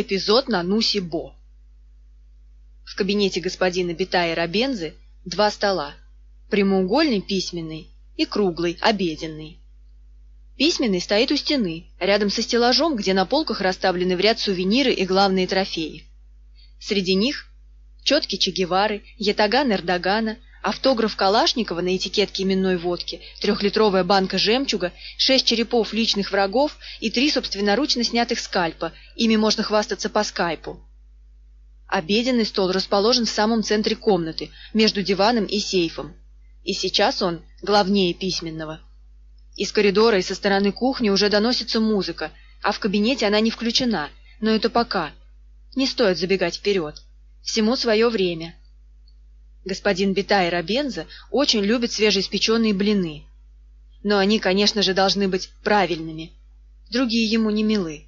Эпизод на Нуси-Бо. В кабинете господина Битая Рабензы два стола. Прямоугольный письменный и круглый обеденный. Письменный стоит у стены, рядом со стеллажом, где на полках расставлены в ряд сувениры и главные трофеи. Среди них четки Че Гевары, ятаган Эрдогана, автограф Калашникова на этикетке именной водки, трехлитровая банка жемчуга, шесть черепов личных врагов и три собственноручно снятых скальпа, ими можно хвастаться по скайпу. Обеденный стол расположен в самом центре комнаты, между диваном и сейфом. И сейчас он главнее письменного. Из коридора и со стороны кухни уже доносится музыка, а в кабинете она не включена, но это пока. Не стоит забегать вперед. Всему свое время. Господин Битай Рабенза очень любит свежеиспеченные блины. Но они, конечно же, должны быть правильными. Другие ему не милы.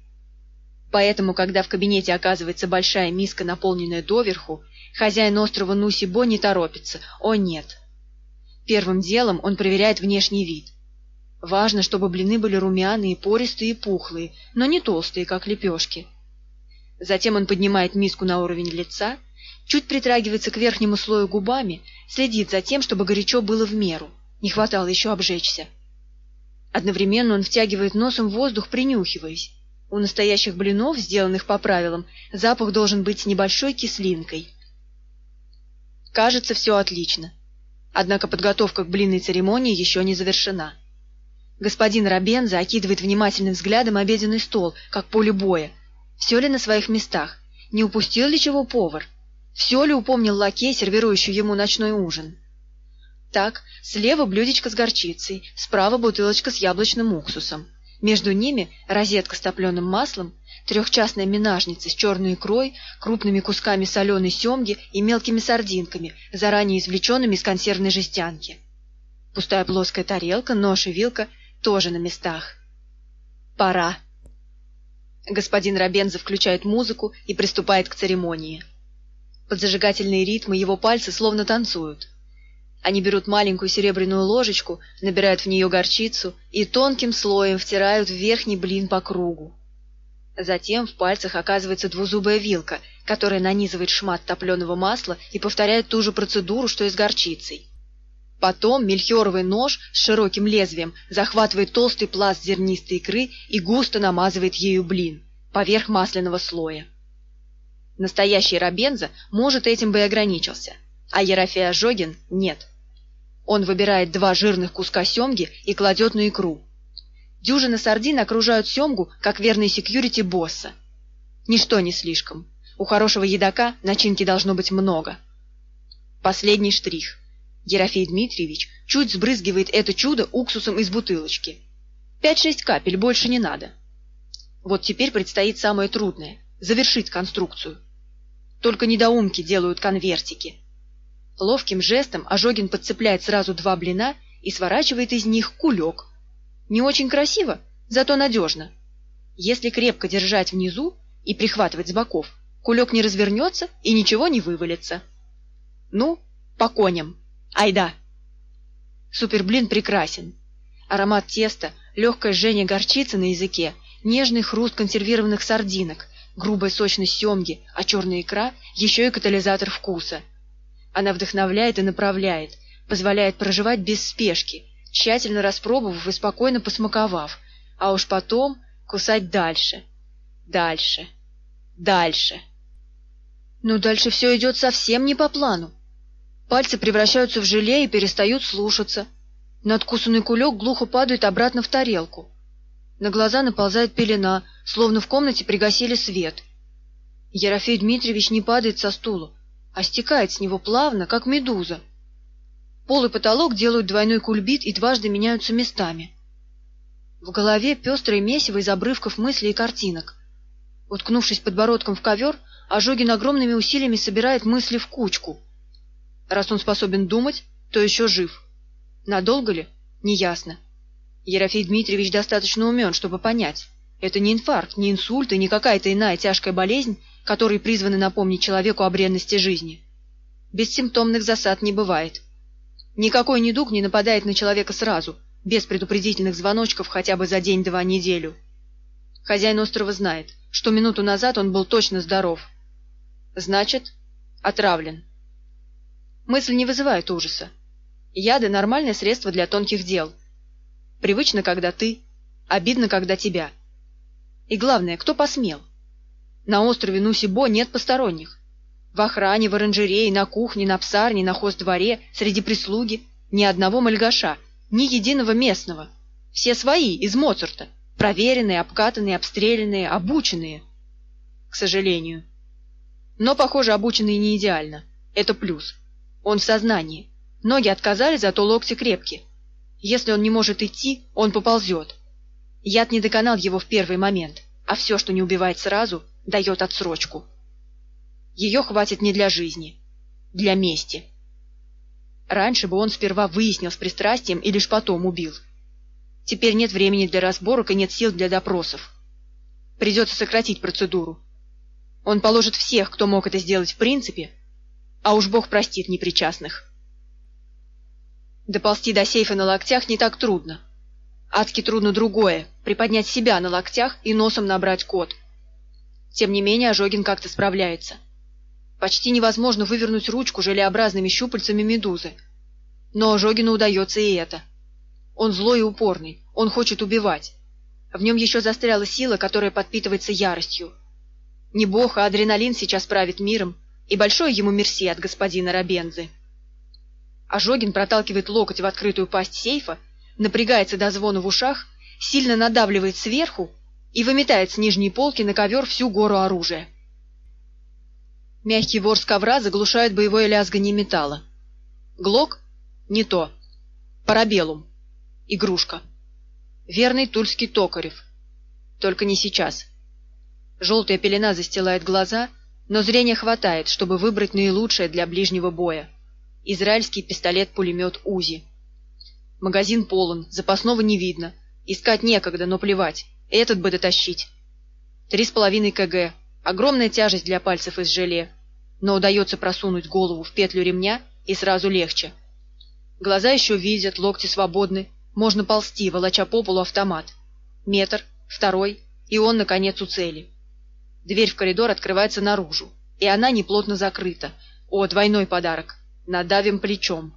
Поэтому, когда в кабинете оказывается большая миска, наполненная доверху, хозяин острова Нусибо не торопится. О, нет. Первым делом он проверяет внешний вид. Важно, чтобы блины были румяные, пористые и пухлые, но не толстые, как лепешки. Затем он поднимает миску на уровень лица – чуть притрагивается к верхнему слою губами, следит за тем, чтобы горячо было в меру. Не хватало еще обжечься. Одновременно он втягивает носом воздух, принюхиваясь. У настоящих блинов, сделанных по правилам, запах должен быть с небольшой кислинкой. Кажется, все отлично. Однако подготовка к блинной церемонии еще не завершена. Господин Рабенза окидывает внимательным взглядом обеденный стол, как поле боя. Все ли на своих местах? Не упустил ли чего повар? Все ли упомнил лакей, сервирующий ему ночной ужин? Так, слева блюдечко с горчицей, справа бутылочка с яблочным уксусом. Между ними розетка с топленым маслом, трехчастная минажница с черной икрой, крупными кусками соленой семги и мелкими сардинками, заранее извлеченными из консервной жестянки. Пустая плоская тарелка, нож и вилка тоже на местах. Пора. Господин Рабенза включает музыку и приступает к церемонии. Под зажигательные ритмы его пальцы словно танцуют. Они берут маленькую серебряную ложечку, набирают в нее горчицу и тонким слоем втирают в верхний блин по кругу. Затем в пальцах оказывается двузубая вилка, которая нанизывает шмат топленого масла и повторяет ту же процедуру, что и с горчицей. Потом мельхиоровый нож с широким лезвием захватывает толстый пласт зернистой икры и густо намазывает ею блин поверх масляного слоя. Настоящий Рабенза, может, этим бы и ограничился, а Ерофей Ожогин – нет. Он выбирает два жирных куска семги и кладет на икру. Дюжины сардин окружают семгу, как верный секьюрити босса. Ничто не слишком. У хорошего едока начинки должно быть много. Последний штрих. Ерофей Дмитриевич чуть сбрызгивает это чудо уксусом из бутылочки. Пять-шесть капель, больше не надо. Вот теперь предстоит самое трудное – завершить конструкцию. Только недоумки делают конвертики. Ловким жестом Ожогин подцепляет сразу два блина и сворачивает из них кулек. Не очень красиво, зато надежно. Если крепко держать внизу и прихватывать с боков, кулек не развернется и ничего не вывалится. Ну, по коням. Айда! Суперблин прекрасен. Аромат теста, легкое жжение горчицы на языке, нежный хруст консервированных сардинок, грубая сочность семги, а черная икра – еще и катализатор вкуса. Она вдохновляет и направляет, позволяет проживать без спешки, тщательно распробовав и спокойно посмаковав, а уж потом кусать дальше, дальше, дальше. Но дальше все идет совсем не по плану. Пальцы превращаются в желе и перестают слушаться. Надкусанный кулек глухо падает обратно в тарелку. На глаза наползает пелена, словно в комнате пригасили свет. Ерофей Дмитриевич не падает со стула, а стекает с него плавно, как медуза. Пол и потолок делают двойной кульбит и дважды меняются местами. В голове пестрое месиво из обрывков мыслей и картинок. Уткнувшись подбородком в ковер, Ожогин огромными усилиями собирает мысли в кучку. Раз он способен думать, то еще жив. Надолго ли? Неясно. Ерофей Дмитриевич достаточно умен, чтобы понять. Это не инфаркт, не инсульт и не какая-то иная тяжкая болезнь, которые призваны напомнить человеку о бренности жизни. Бессимптомных засад не бывает. Никакой недуг не нападает на человека сразу, без предупредительных звоночков хотя бы за день-два неделю. Хозяин острова знает, что минуту назад он был точно здоров. Значит, отравлен. Мысль не вызывает ужаса. Яды – нормальное средство для тонких дел. Привычно, когда ты, обидно, когда тебя. И главное, кто посмел? На острове Нусибо нет посторонних. В охране, в оранжерее, на кухне, на псарне, на хоздворе, среди прислуги ни одного мальгаша, ни единого местного. Все свои, из Моцарта. Проверенные, обкатанные, обстрелянные, обученные. К сожалению. Но, похоже, обученные не идеально. Это плюс. Он в сознании. Ноги отказали, зато локти крепкие. Если он не может идти, он поползет. Яд не доконал его в первый момент, а все, что не убивает сразу, дает отсрочку. Ее хватит не для жизни, для мести. Раньше бы он сперва выяснил с пристрастием и лишь потом убил. Теперь нет времени для разборок и нет сил для допросов. Придется сократить процедуру. Он положит всех, кто мог это сделать в принципе, а уж Бог простит непричастных. Доползти до сейфа на локтях не так трудно. Адски трудно другое — приподнять себя на локтях и носом набрать код. Тем не менее Ожогин как-то справляется. Почти невозможно вывернуть ручку желеобразными щупальцами медузы. Но Ожогину удается и это — он злой и упорный, он хочет убивать. В нем еще застряла сила, которая подпитывается яростью. Не бог, а адреналин сейчас правит миром, и большое ему мерси от господина Рабензы. Ожогин проталкивает локоть в открытую пасть сейфа, напрягается до звона в ушах, сильно надавливает сверху и выметает с нижней полки на ковер всю гору оружия. Мягкий ворс ковра заглушает боевое лязгание металла. Глок? Не то. Парабеллум. Игрушка. Верный тульский Токарев. Только не сейчас. Желтая пелена застилает глаза, но зрения хватает, чтобы выбрать наилучшее для ближнего боя. Израильский пистолет-пулемет УЗИ. Магазин полон, запасного не видно. Искать некогда, но плевать. Этот бы дотащить. Три с половиной кг. Огромная тяжесть для пальцев из желе. Но удается просунуть голову в петлю ремня, и сразу легче. Глаза еще видят, локти свободны, можно ползти, волоча по полу автомат. Метр, второй, и он, наконец, у цели. Дверь в коридор открывается наружу, и она неплотно закрыта. О, двойной подарок. Надавим плечом.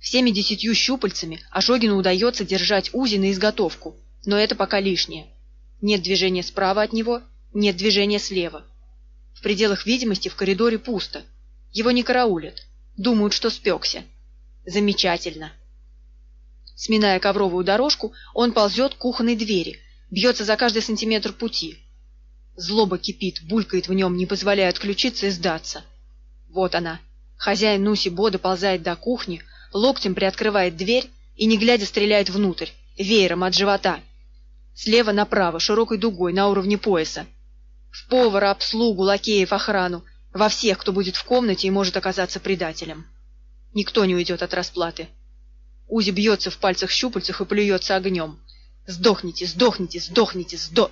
Всеми десятью щупальцами Ожогину удается держать Узи на изготовку, но это пока лишнее. Нет движения справа от него, нет движения слева. В пределах видимости в коридоре пусто. Его не караулят. Думают, что спекся. Замечательно. Сминая ковровую дорожку, он ползет к кухонной двери, бьется за каждый сантиметр пути. Злоба кипит, булькает в нем, не позволяя отключиться и сдаться. Вот она. Хозяин Нуси Бода ползает до кухни, локтем приоткрывает дверь и, не глядя, стреляет внутрь, веером от живота. Слева направо, широкой дугой, на уровне пояса. В повара, обслугу, лакеев, охрану, во всех, кто будет в комнате и может оказаться предателем. Никто не уйдет от расплаты. Узи бьется в пальцах щупальцах и плюется огнем. «Сдохните, сдохните, сдохните, сдо...»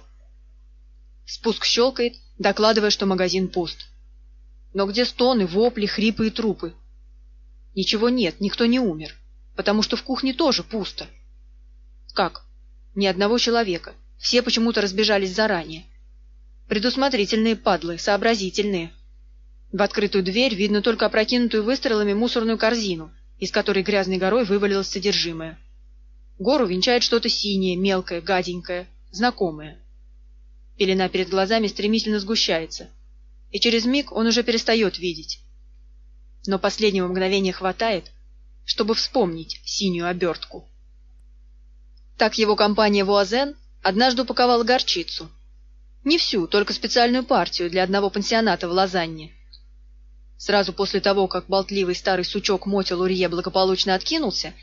Спуск щелкает, докладывая, что магазин пуст. Но где стоны, вопли, хрипы и трупы? Ничего нет, никто не умер, потому что в кухне тоже пусто. Как? Ни одного человека. Все почему-то разбежались заранее. Предусмотрительные падлы, сообразительные. В открытую дверь видно только опрокинутую выстрелами мусорную корзину — из которой грязной горой вывалилось содержимое. Гору венчает что-то синее, мелкое, гаденькое, знакомое. Пелена перед глазами стремительно сгущается, и через миг он уже перестает видеть. Но последнего мгновения хватает, чтобы вспомнить синюю обертку. Так его компания «Вуазен» однажды упаковала горчицу. Не всю, только специальную партию для одного пансионата в Лозанне. Сразу после того, как болтливый старый сучок Мотя Лурье благополучно откинулся,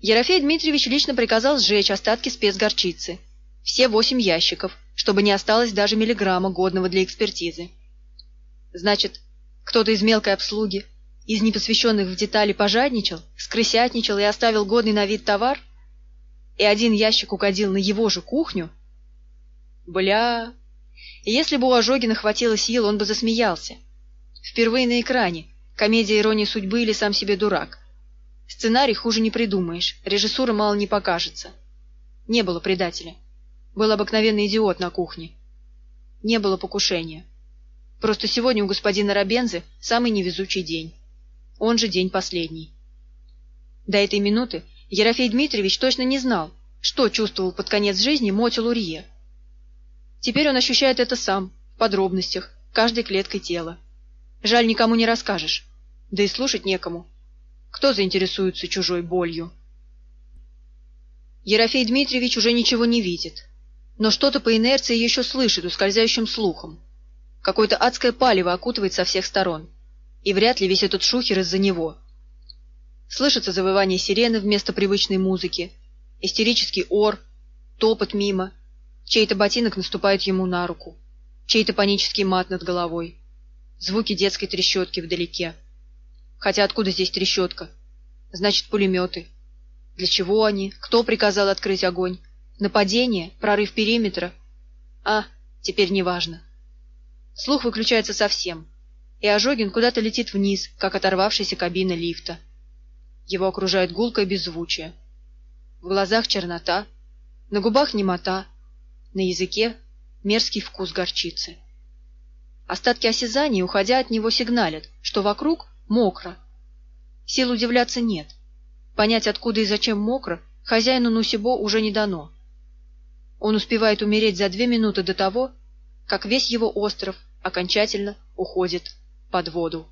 Ерофей Дмитриевич лично приказал сжечь остатки спецгорчицы. Все восемь ящиков, чтобы не осталось даже миллиграмма, годного для экспертизы. Значит, кто-то из мелкой обслуги, из непосвященных в детали пожадничал, скрысятничал и оставил годный на вид товар? И один ящик угодил на его же кухню? Бля... Если бы у Ожогина хватило сил, он бы засмеялся. Впервые на экране. Комедия иронии судьбы или сам себе дурак. Сценарий хуже не придумаешь, режиссура мало не покажется. Не было предателя. Был обыкновенный идиот на кухне. Не было покушения. Просто сегодня у господина Рабензы самый невезучий день. Он же день последний. До этой минуты Ерофей Дмитриевич точно не знал, что чувствовал под конец жизни Моти Лурье. Теперь он ощущает это сам, в подробностях, каждой клеткой тела. Жаль, никому не расскажешь. Да и слушать некому. Кто заинтересуется чужой болью? Ерофей Дмитриевич уже ничего не видит, но что-то по инерции еще слышит ускользающим слухом. Какое-то адское палево окутывает со всех сторон, и вряд ли весь этот шухер из-за него. Слышится завывание сирены вместо привычной музыки, истерический ор, топот мимо, чей-то ботинок наступает ему на руку, чей-то панический мат над головой, звуки детской трещотки вдалеке. Хотя откуда здесь трещотка? Значит, пулеметы. Для чего они? Кто приказал открыть огонь? Нападение? Прорыв периметра? А, теперь неважно. Слух выключается совсем, и Ожогин куда-то летит вниз, как оторвавшаяся кабина лифта. Его окружает гулкое беззвучие. В глазах чернота, на губах немота, на языке мерзкий вкус горчицы. Остатки осязания, уходя от него, сигналят, что вокруг мокро. Сил удивляться нет — Понять, откуда и зачем мокро, хозяину Нусибо уже не дано. Он успевает умереть за две минуты до того, как весь его остров окончательно уходит под воду.